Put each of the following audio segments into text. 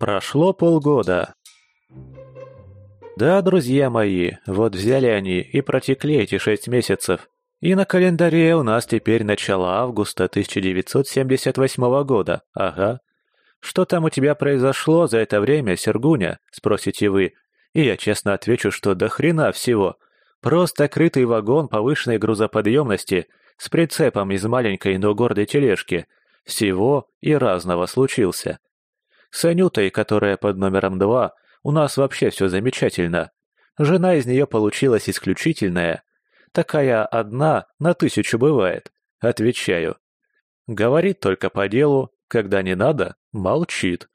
Прошло полгода. Да, друзья мои, вот взяли они и протекли эти шесть месяцев. И на календаре у нас теперь начало августа 1978 года, ага. Что там у тебя произошло за это время, Сергуня, спросите вы. И я честно отвечу, что до хрена всего. Просто крытый вагон повышенной грузоподъемности с прицепом из маленькой, но гордой тележки. Всего и разного случился. С Анютой, которая под номером два, у нас вообще все замечательно. Жена из нее получилась исключительная. Такая одна на тысячу бывает. Отвечаю. Говорит только по делу, когда не надо, молчит.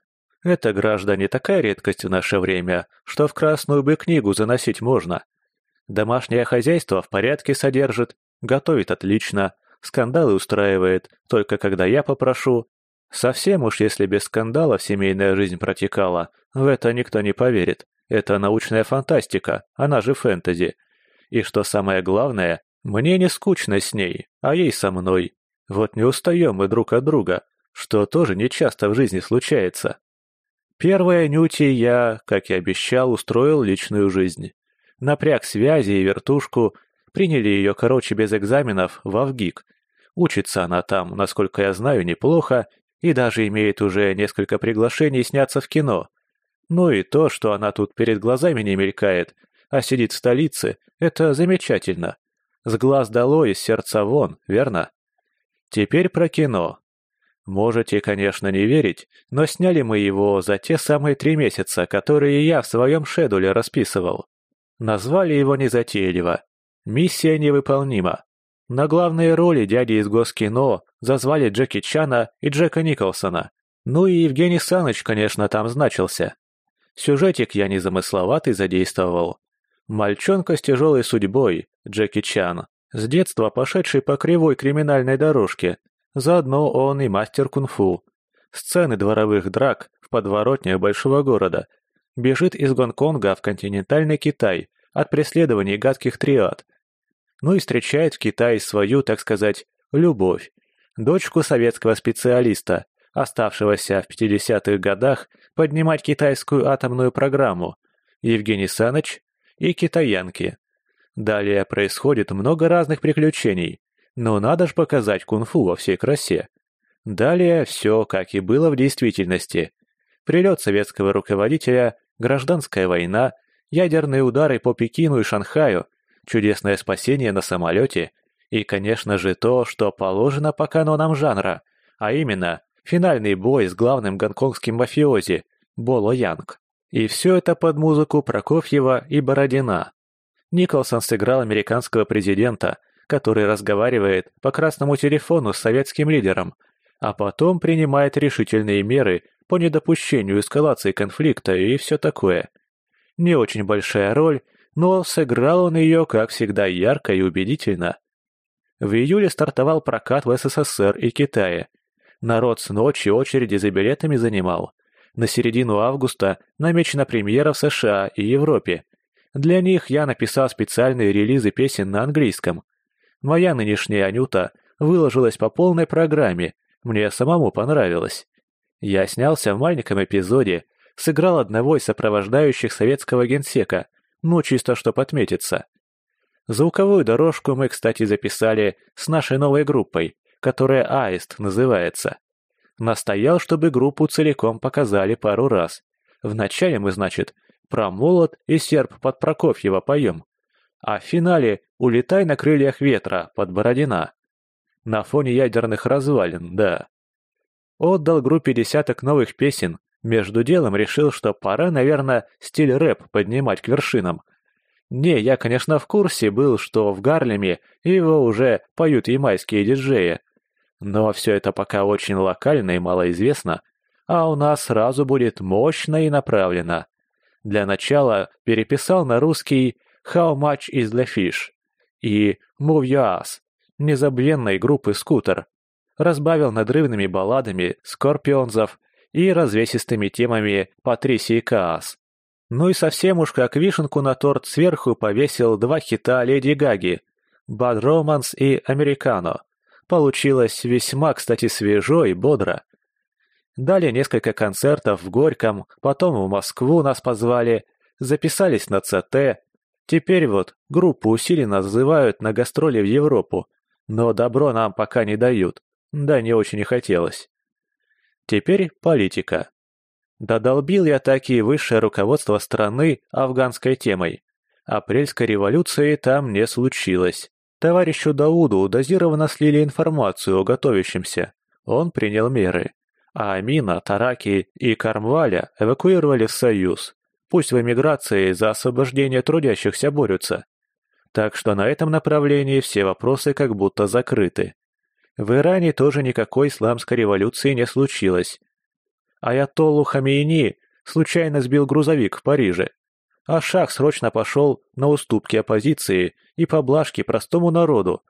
Это, граждане, такая редкость в наше время, что в красную бы книгу заносить можно. Домашнее хозяйство в порядке содержит, готовит отлично, скандалы устраивает, только когда я попрошу, Совсем уж если без скандалов семейная жизнь протекала, в это никто не поверит. Это научная фантастика, она же фэнтези. И что самое главное, мне не скучно с ней, а ей со мной. Вот не устаем мы друг от друга, что тоже не часто в жизни случается. Первая Нюти я, как и обещал, устроил личную жизнь. Напряг связи и вертушку, приняли ее, короче, без экзаменов, в Авгик. Учится она там, насколько я знаю, неплохо, и даже имеет уже несколько приглашений сняться в кино. Ну и то, что она тут перед глазами не мелькает, а сидит в столице, это замечательно. С глаз долой, из сердца вон, верно? Теперь про кино. Можете, конечно, не верить, но сняли мы его за те самые три месяца, которые я в своем шедуле расписывал. Назвали его незатейливо. Миссия невыполнима. На главные роли дяди из Госкино зазвали Джеки Чана и Джека Николсона. Ну и Евгений Саныч, конечно, там значился. Сюжетик я незамысловатый задействовал. Мальчонка с тяжелой судьбой, Джеки Чан, с детства пошедший по кривой криминальной дорожке. Заодно он и мастер кунг-фу. Сцены дворовых драк в подворотнях большого города. Бежит из Гонконга в континентальный Китай от преследований гадких триад ну и встречает в Китае свою, так сказать, любовь, дочку советского специалиста, оставшегося в 50-х годах поднимать китайскую атомную программу, Евгений Саныч и китаянки. Далее происходит много разных приключений, но надо же показать кунг-фу во всей красе. Далее все, как и было в действительности. Прилет советского руководителя, гражданская война, ядерные удары по Пекину и Шанхаю, чудесное спасение на самолете и, конечно же, то, что положено по канонам жанра, а именно финальный бой с главным гонконгским мафиози Боло Янг. И все это под музыку Прокофьева и Бородина. Николсон сыграл американского президента, который разговаривает по красному телефону с советским лидером, а потом принимает решительные меры по недопущению эскалации конфликта и все такое. Не очень большая роль, но сыграл он ее, как всегда, ярко и убедительно. В июле стартовал прокат в СССР и Китае. Народ с ночи очереди за билетами занимал. На середину августа намечена премьера в США и Европе. Для них я написал специальные релизы песен на английском. Моя нынешняя Анюта выложилась по полной программе, мне самому понравилось. Я снялся в маленьком эпизоде, сыграл одного из сопровождающих советского генсека, ну, чисто чтоб отметиться. Звуковую дорожку мы, кстати, записали с нашей новой группой, которая «Аист» называется. Настоял, чтобы группу целиком показали пару раз. Вначале мы, значит, про молот и серп под Прокофьева поем, а в финале «Улетай на крыльях ветра» под Бородина. На фоне ядерных развалин, да. Отдал группе десяток новых песен, между делом решил, что пора, наверное, стиль рэп поднимать к вершинам. Не, я, конечно, в курсе был, что в Гарлеме его уже поют ямайские диджеи. Но все это пока очень локально и малоизвестно, а у нас сразу будет мощно и направлено. Для начала переписал на русский «How much is the fish?» и «Move your ass» незабвенной группы «Скутер». Разбавил надрывными балладами скорпионзов и развесистыми темами Патрисии Каас. Ну и совсем уж как вишенку на торт сверху повесил два хита Леди Гаги «Bad Romance» и «Американо». Получилось весьма, кстати, свежо и бодро. Дали несколько концертов в Горьком, потом в Москву нас позвали, записались на ЦТ. Теперь вот группу усиленно называют на гастроли в Европу, но добро нам пока не дают. Да не очень и хотелось. Теперь политика. Додолбил я таки высшее руководство страны афганской темой. Апрельской революции там не случилось. Товарищу Дауду дозированно слили информацию о готовящемся. Он принял меры. А Амина, Тараки и Кармваля эвакуировали в Союз. Пусть в эмиграции за освобождение трудящихся борются. Так что на этом направлении все вопросы как будто закрыты. В Иране тоже никакой исламской революции не случилось. Аятоллу Хамейни случайно сбил грузовик в Париже. А Шах срочно пошел на уступки оппозиции и поблажки простому народу.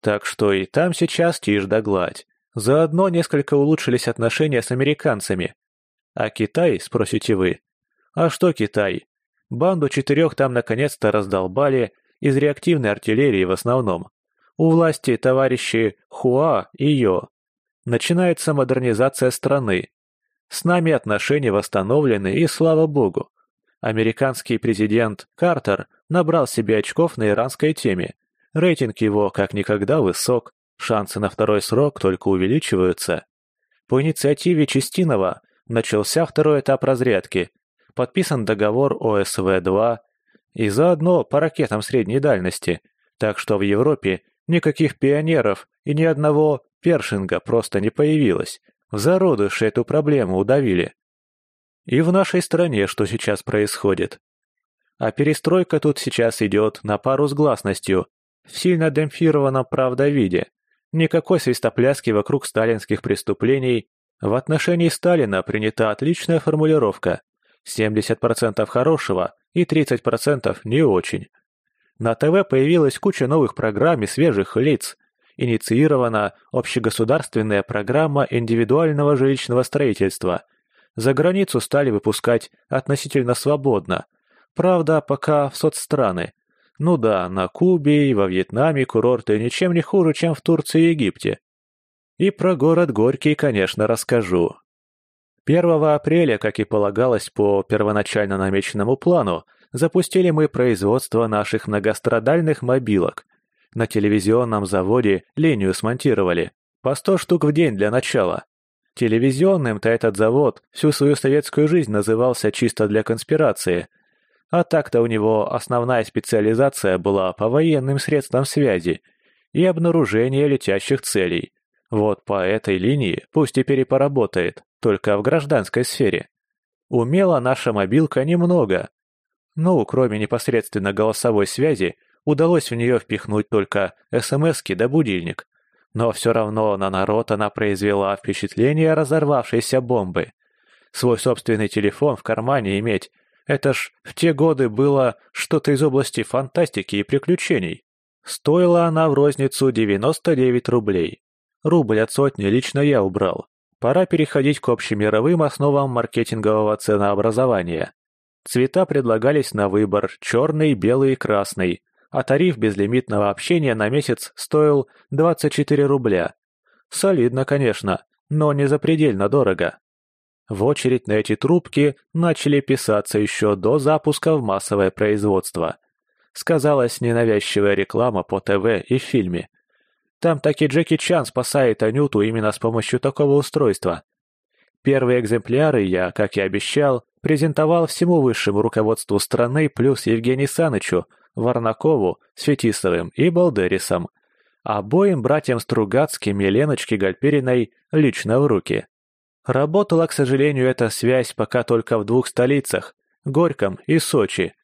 Так что и там сейчас тишь да гладь. Заодно несколько улучшились отношения с американцами. А Китай, спросите вы? А что Китай? Банду четырех там наконец-то раздолбали, из реактивной артиллерии в основном. У власти товарищи Хуа и Йо. Начинается модернизация страны. С нами отношения восстановлены, и слава богу. Американский президент Картер набрал себе очков на иранской теме. Рейтинг его как никогда высок, шансы на второй срок только увеличиваются. По инициативе Чистинова начался второй этап разрядки. Подписан договор ОСВ-2 и заодно по ракетам средней дальности, так что в Европе никаких пионеров и ни одного першинга просто не появилось. В зародыше эту проблему удавили. И в нашей стране что сейчас происходит? А перестройка тут сейчас идет на пару с гласностью, в сильно демпфированном правда виде. Никакой свистопляски вокруг сталинских преступлений. В отношении Сталина принята отличная формулировка. 70% хорошего и 30% не очень. На ТВ появилась куча новых программ и свежих лиц. Инициирована общегосударственная программа индивидуального жилищного строительства – за границу стали выпускать относительно свободно. Правда, пока в соцстраны. Ну да, на Кубе и во Вьетнаме курорты ничем не хуже, чем в Турции и Египте. И про город Горький, конечно, расскажу. 1 апреля, как и полагалось по первоначально намеченному плану, запустили мы производство наших многострадальных мобилок. На телевизионном заводе линию смонтировали. По 100 штук в день для начала. Телевизионным-то этот завод всю свою советскую жизнь назывался чисто для конспирации. А так-то у него основная специализация была по военным средствам связи и обнаружение летящих целей. Вот по этой линии пусть и поработает, только в гражданской сфере. Умела наша мобилка немного. Ну, кроме непосредственно голосовой связи, удалось в нее впихнуть только СМСки да будильник. Но все равно на народ она произвела впечатление разорвавшейся бомбы. Свой собственный телефон в кармане иметь — это ж в те годы было что-то из области фантастики и приключений. Стоила она в розницу 99 рублей. Рубль от сотни лично я убрал. Пора переходить к общемировым основам маркетингового ценообразования. Цвета предлагались на выбор черный, белый и красный, а тариф безлимитного общения на месяц стоил 24 рубля. Солидно, конечно, но не запредельно дорого. В очередь на эти трубки начали писаться еще до запуска в массовое производство. Сказалась ненавязчивая реклама по ТВ и фильме. Там таки Джеки Чан спасает Анюту именно с помощью такого устройства. Первые экземпляры я, как и обещал, презентовал всему высшему руководству страны плюс Евгений Санычу – Варнакову с Фетисовым и Балдерисом, обоим братьям Стругацким и Леночке Гальпериной лично в руки. Работала, к сожалению, эта связь пока только в двух столицах – Горьком и Сочи.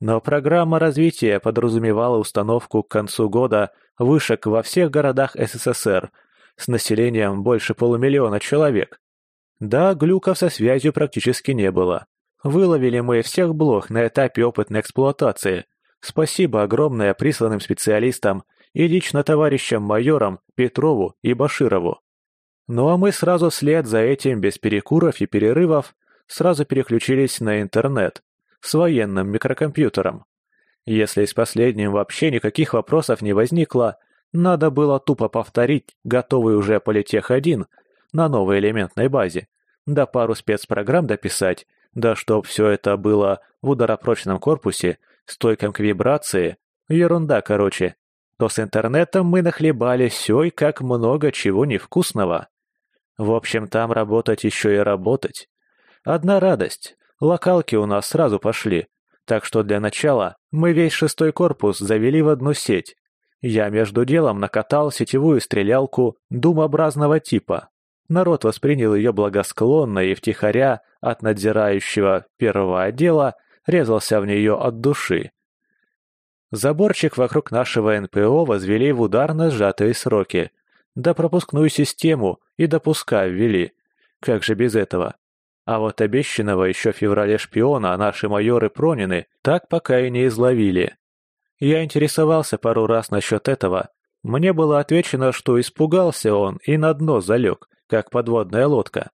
Но программа развития подразумевала установку к концу года вышек во всех городах СССР с населением больше полумиллиона человек. Да, глюков со связью практически не было. Выловили мы всех блох на этапе опытной эксплуатации – Спасибо огромное присланным специалистам и лично товарищам майорам Петрову и Баширову. Ну а мы сразу вслед за этим, без перекуров и перерывов, сразу переключились на интернет с военным микрокомпьютером. Если с последним вообще никаких вопросов не возникло, надо было тупо повторить готовый уже Политех-1 на новой элементной базе, да пару спецпрограмм дописать, да чтоб все это было в ударопрочном корпусе, стойком к вибрации, ерунда, короче, то с интернетом мы нахлебали все и как много чего невкусного. В общем, там работать еще и работать. Одна радость. Локалки у нас сразу пошли. Так что для начала мы весь шестой корпус завели в одну сеть. Я между делом накатал сетевую стрелялку думообразного типа. Народ воспринял ее благосклонно и втихаря от надзирающего первого отдела резался в нее от души. Заборчик вокруг нашего НПО возвели в ударно сжатые сроки. Да пропускную систему и допуска ввели. Как же без этого? А вот обещанного еще в феврале шпиона наши майоры Пронины так пока и не изловили. Я интересовался пару раз насчет этого. Мне было отвечено, что испугался он и на дно залег, как подводная лодка.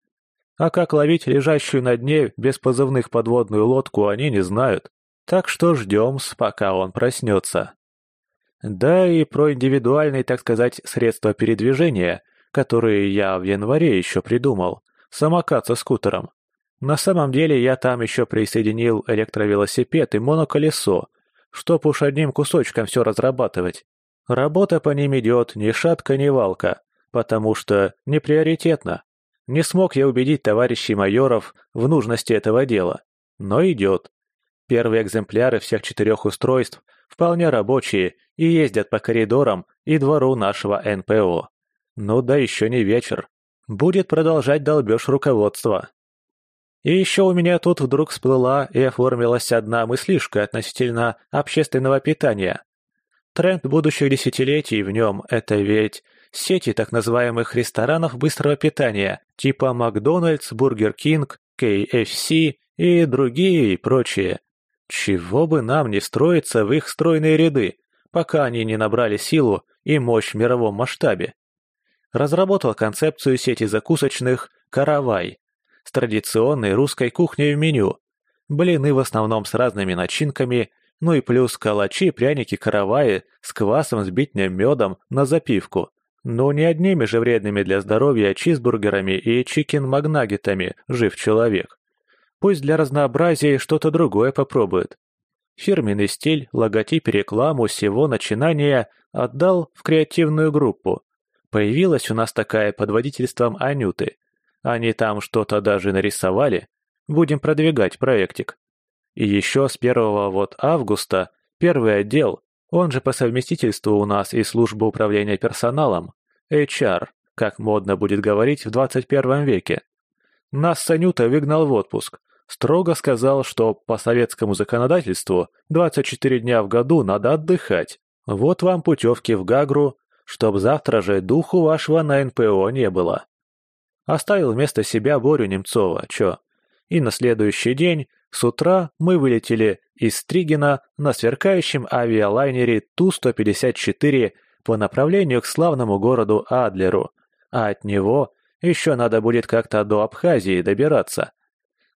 А как ловить лежащую на дне без позывных подводную лодку, они не знают. Так что ждем, пока он проснется. Да и про индивидуальные, так сказать, средства передвижения, которые я в январе еще придумал. Самокат со скутером. На самом деле я там еще присоединил электровелосипед и моноколесо, чтоб уж одним кусочком все разрабатывать. Работа по ним идет ни шатка, ни валка, потому что не приоритетно. Не смог я убедить товарищей майоров в нужности этого дела, но идет. Первые экземпляры всех четырех устройств вполне рабочие и ездят по коридорам и двору нашего НПО. Ну да еще не вечер. Будет продолжать долбеж руководства. И еще у меня тут вдруг всплыла и оформилась одна мыслишка относительно общественного питания. Тренд будущих десятилетий в нем – это ведь сети так называемых ресторанов быстрого питания, типа Макдональдс, Бургер Кинг, KFC и другие и прочие. Чего бы нам не строиться в их стройные ряды, пока они не набрали силу и мощь в мировом масштабе. Разработал концепцию сети закусочных «Каравай» с традиционной русской кухней в меню. Блины в основном с разными начинками, ну и плюс калачи, пряники, караваи с квасом, с битнем медом на запивку. Но не одними же вредными для здоровья чизбургерами и чикен-магнагетами жив человек. Пусть для разнообразия что-то другое попробует. Фирменный стиль, логотип рекламу всего начинания отдал в креативную группу. Появилась у нас такая под водительством Анюты. Они там что-то даже нарисовали. Будем продвигать проектик. И еще с 1 вот августа первый отдел, он же по совместительству у нас и служба управления персоналом, HR, как модно будет говорить в 21 веке. Нас Санюта выгнал в отпуск, строго сказал, что по советскому законодательству 24 дня в году надо отдыхать. Вот вам путевки в Гагру, чтоб завтра же духу вашего на НПО не было. Оставил вместо себя Борю Немцова, чё. И на следующий день, с утра, мы вылетели из Стригина на сверкающем авиалайнере Ту-154 по направлению к славному городу Адлеру, а от него еще надо будет как-то до Абхазии добираться.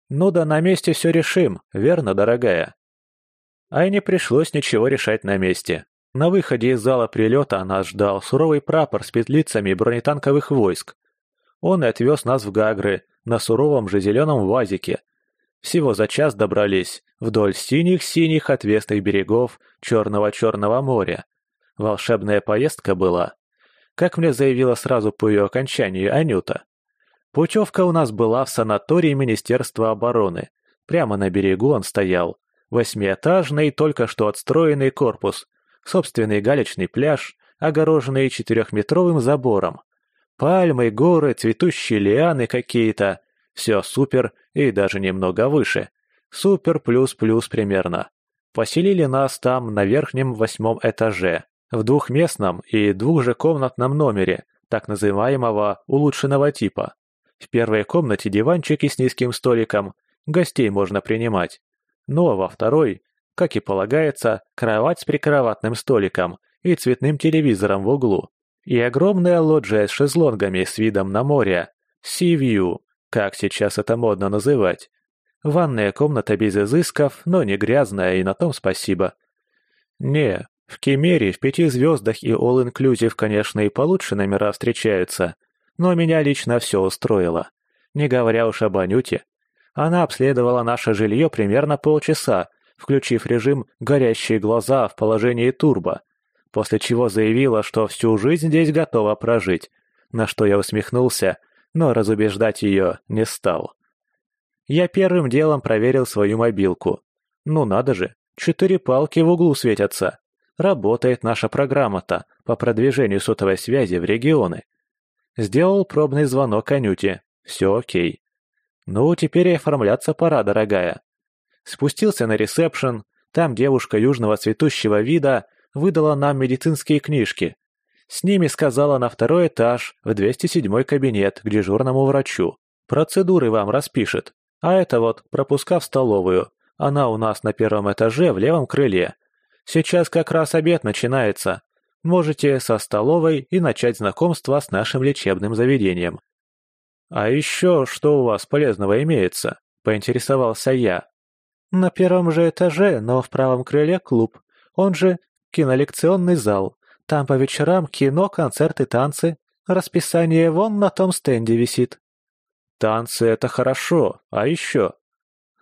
Ну да на месте все решим, верно, дорогая? А не пришлось ничего решать на месте. На выходе из зала прилета нас ждал суровый прапор с петлицами бронетанковых войск. Он и отвез нас в Гагры, на суровом же зеленом вазике. Всего за час добрались вдоль синих-синих отвесных берегов Черного-Черного моря. Волшебная поездка была. Как мне заявила сразу по ее окончанию Анюта. Путевка у нас была в санатории Министерства обороны. Прямо на берегу он стоял. Восьмиэтажный, только что отстроенный корпус, собственный галечный пляж, огороженный четырехметровым забором. Пальмы, горы, цветущие лианы какие-то. Все супер и даже немного выше. Супер плюс-плюс примерно. Поселили нас там на верхнем восьмом этаже, в двухместном и двухжекомнатном номере, так называемого улучшенного типа. В первой комнате диванчики с низким столиком, гостей можно принимать. Ну а во второй, как и полагается, кровать с прикроватным столиком и цветным телевизором в углу. И огромная лоджия с шезлонгами с видом на море. Си-вью, как сейчас это модно называть. Ванная комната без изысков, но не грязная, и на том спасибо. Не, в Кемере в пяти звездах и all-inclusive, конечно, и получше номера встречаются, но меня лично все устроило. не говоря уж об Анюте. Она обследовала наше жилье примерно полчаса, включив режим «горящие глаза» в положении турбо, после чего заявила, что всю жизнь здесь готова прожить, на что я усмехнулся, но разубеждать ее не стал. Я первым делом проверил свою мобилку. Ну надо же, четыре палки в углу светятся. Работает наша программа-то по продвижению сотовой связи в регионы. Сделал пробный звонок Анюте. Все окей. Ну, теперь и оформляться пора, дорогая. Спустился на ресепшн, там девушка южного цветущего вида выдала нам медицинские книжки. С ними сказала на второй этаж, в 207 кабинет, к дежурному врачу. Процедуры вам распишет. А это вот пропуска в столовую. Она у нас на первом этаже в левом крыле. Сейчас как раз обед начинается. Можете со столовой и начать знакомство с нашим лечебным заведением. А еще что у вас полезного имеется? Поинтересовался я. На первом же этаже, но в правом крыле клуб. Он же кинолекционный зал. Там по вечерам кино, концерты, танцы. Расписание вон на том стенде висит. Танцы — это хорошо, а еще?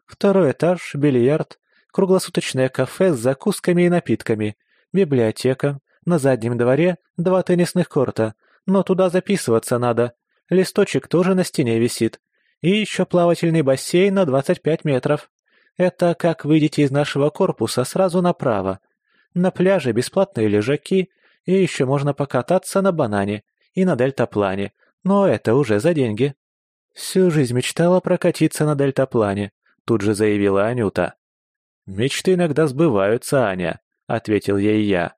Второй этаж, бильярд, круглосуточное кафе с закусками и напитками, библиотека, на заднем дворе два теннисных корта, но туда записываться надо. Листочек тоже на стене висит. И еще плавательный бассейн на 25 метров. Это как выйдете из нашего корпуса сразу направо. На пляже бесплатные лежаки, и еще можно покататься на банане и на дельтаплане, но это уже за деньги. Всю жизнь мечтала прокатиться на дельтаплане, тут же заявила Анюта. «Мечты иногда сбываются, Аня», — ответил ей я.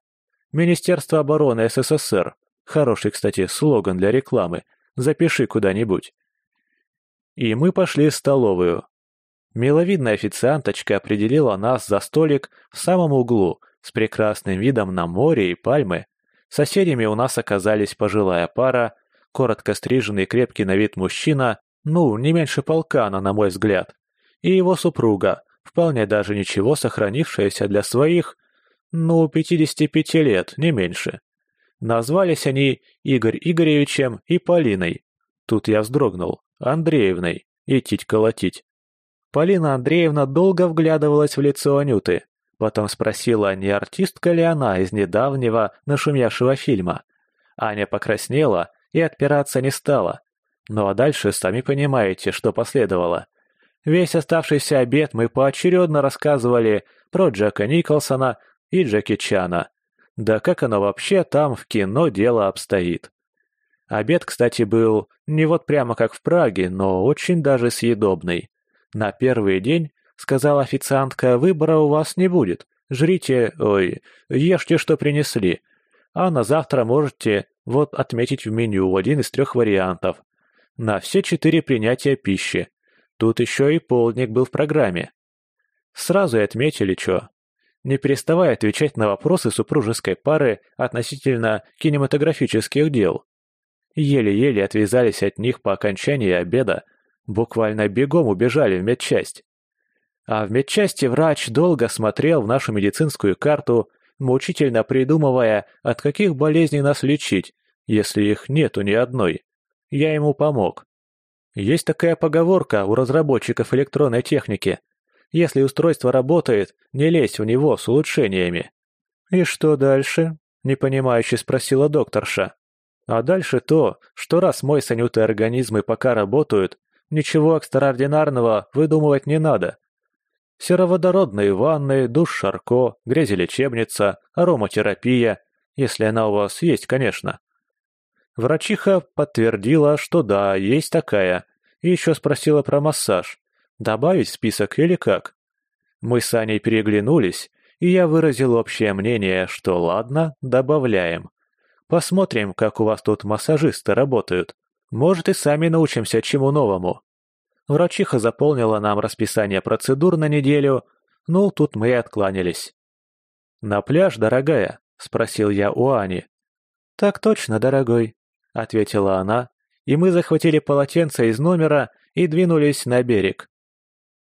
Министерство обороны СССР. Хороший, кстати, слоган для рекламы. Запиши куда-нибудь. И мы пошли в столовую. Миловидная официанточка определила нас за столик в самом углу, с прекрасным видом на море и пальмы. Соседями у нас оказались пожилая пара, коротко стриженный крепкий на вид мужчина, ну, не меньше полкана, на мой взгляд, и его супруга, вполне даже ничего сохранившаяся для своих, ну, 55 лет, не меньше. Назвались они Игорь Игоревичем и Полиной. Тут я вздрогнул. Андреевной. Идтить колотить. Полина Андреевна долго вглядывалась в лицо Анюты. Потом спросила, не артистка ли она из недавнего нашумевшего фильма. Аня покраснела и отпираться не стала. Ну а дальше сами понимаете, что последовало. Весь оставшийся обед мы поочередно рассказывали про Джека Николсона, и Джеки Чана. Да как оно вообще там в кино дело обстоит? Обед, кстати, был не вот прямо как в Праге, но очень даже съедобный. На первый день, сказала официантка, выбора у вас не будет. Жрите, ой, ешьте, что принесли. А на завтра можете вот отметить в меню один из трех вариантов. На все четыре принятия пищи. Тут еще и полдник был в программе. Сразу и отметили, что не переставая отвечать на вопросы супружеской пары относительно кинематографических дел. Еле-еле отвязались от них по окончании обеда, буквально бегом убежали в медчасть. А в медчасти врач долго смотрел в нашу медицинскую карту, мучительно придумывая, от каких болезней нас лечить, если их нету ни одной. Я ему помог. Есть такая поговорка у разработчиков электронной техники – если устройство работает, не лезь в него с улучшениями». «И что дальше?» — непонимающе спросила докторша. «А дальше то, что раз мой с Анютой организмы пока работают, ничего экстраординарного выдумывать не надо. Сероводородные ванны, душ Шарко, грязелечебница, ароматерапия, если она у вас есть, конечно». Врачиха подтвердила, что да, есть такая, и еще спросила про массаж. Добавить список или как? Мы с Аней переглянулись, и я выразил общее мнение, что ладно, добавляем. Посмотрим, как у вас тут массажисты работают. Может, и сами научимся чему новому. Врачиха заполнила нам расписание процедур на неделю, ну, тут мы и откланялись. «На пляж, дорогая?» — спросил я у Ани. «Так точно, дорогой», — ответила она, и мы захватили полотенце из номера и двинулись на берег.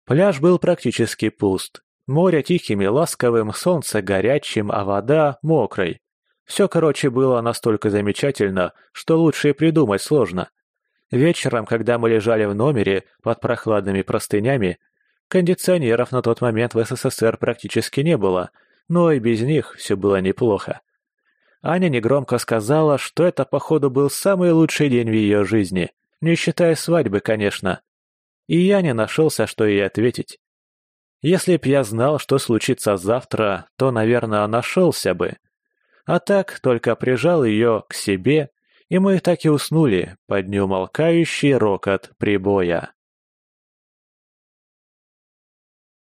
Пляж был практически пуст. Море тихим и ласковым, солнце горячим, а вода мокрой. Все, короче, было настолько замечательно, что лучше и придумать сложно. Вечером, когда мы лежали в номере под прохладными простынями, кондиционеров на тот момент в СССР практически не было, но и без них все было неплохо. Аня негромко сказала, что это, походу, был самый лучший день в ее жизни, не считая свадьбы, конечно. И я не нашелся, что ей ответить. Если б я знал, что случится завтра, то, наверное, нашелся бы. А так только прижал ее к себе, и мы так и уснули под неумолкающий рокот прибоя.